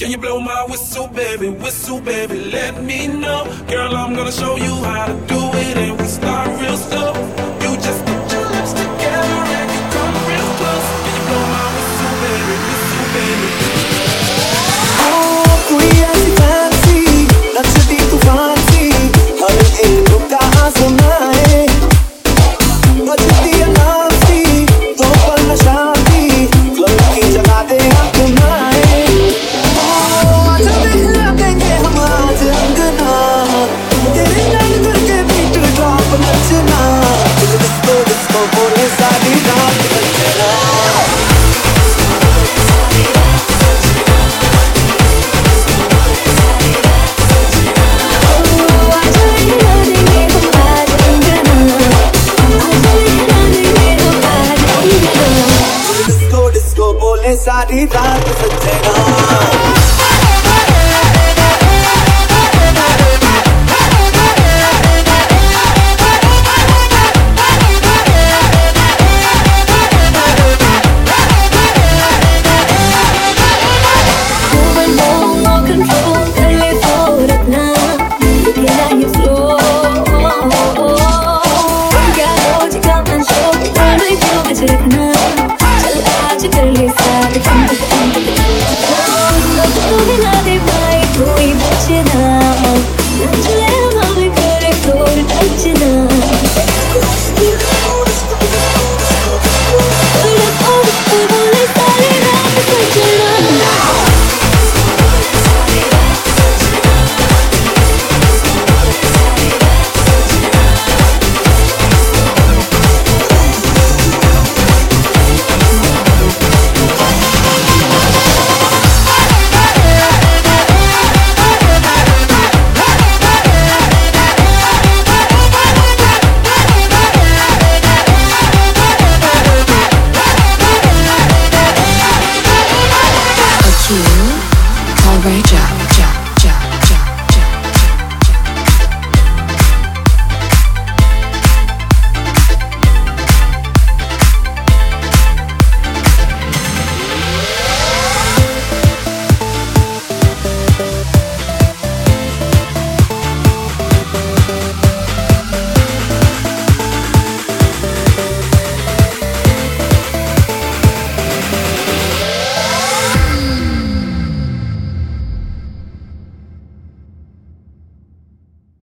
Can you blow my whistle, baby? Whistle, baby, let me know. Girl, I'm gonna show you how to बोले सारी रात सजना I'm not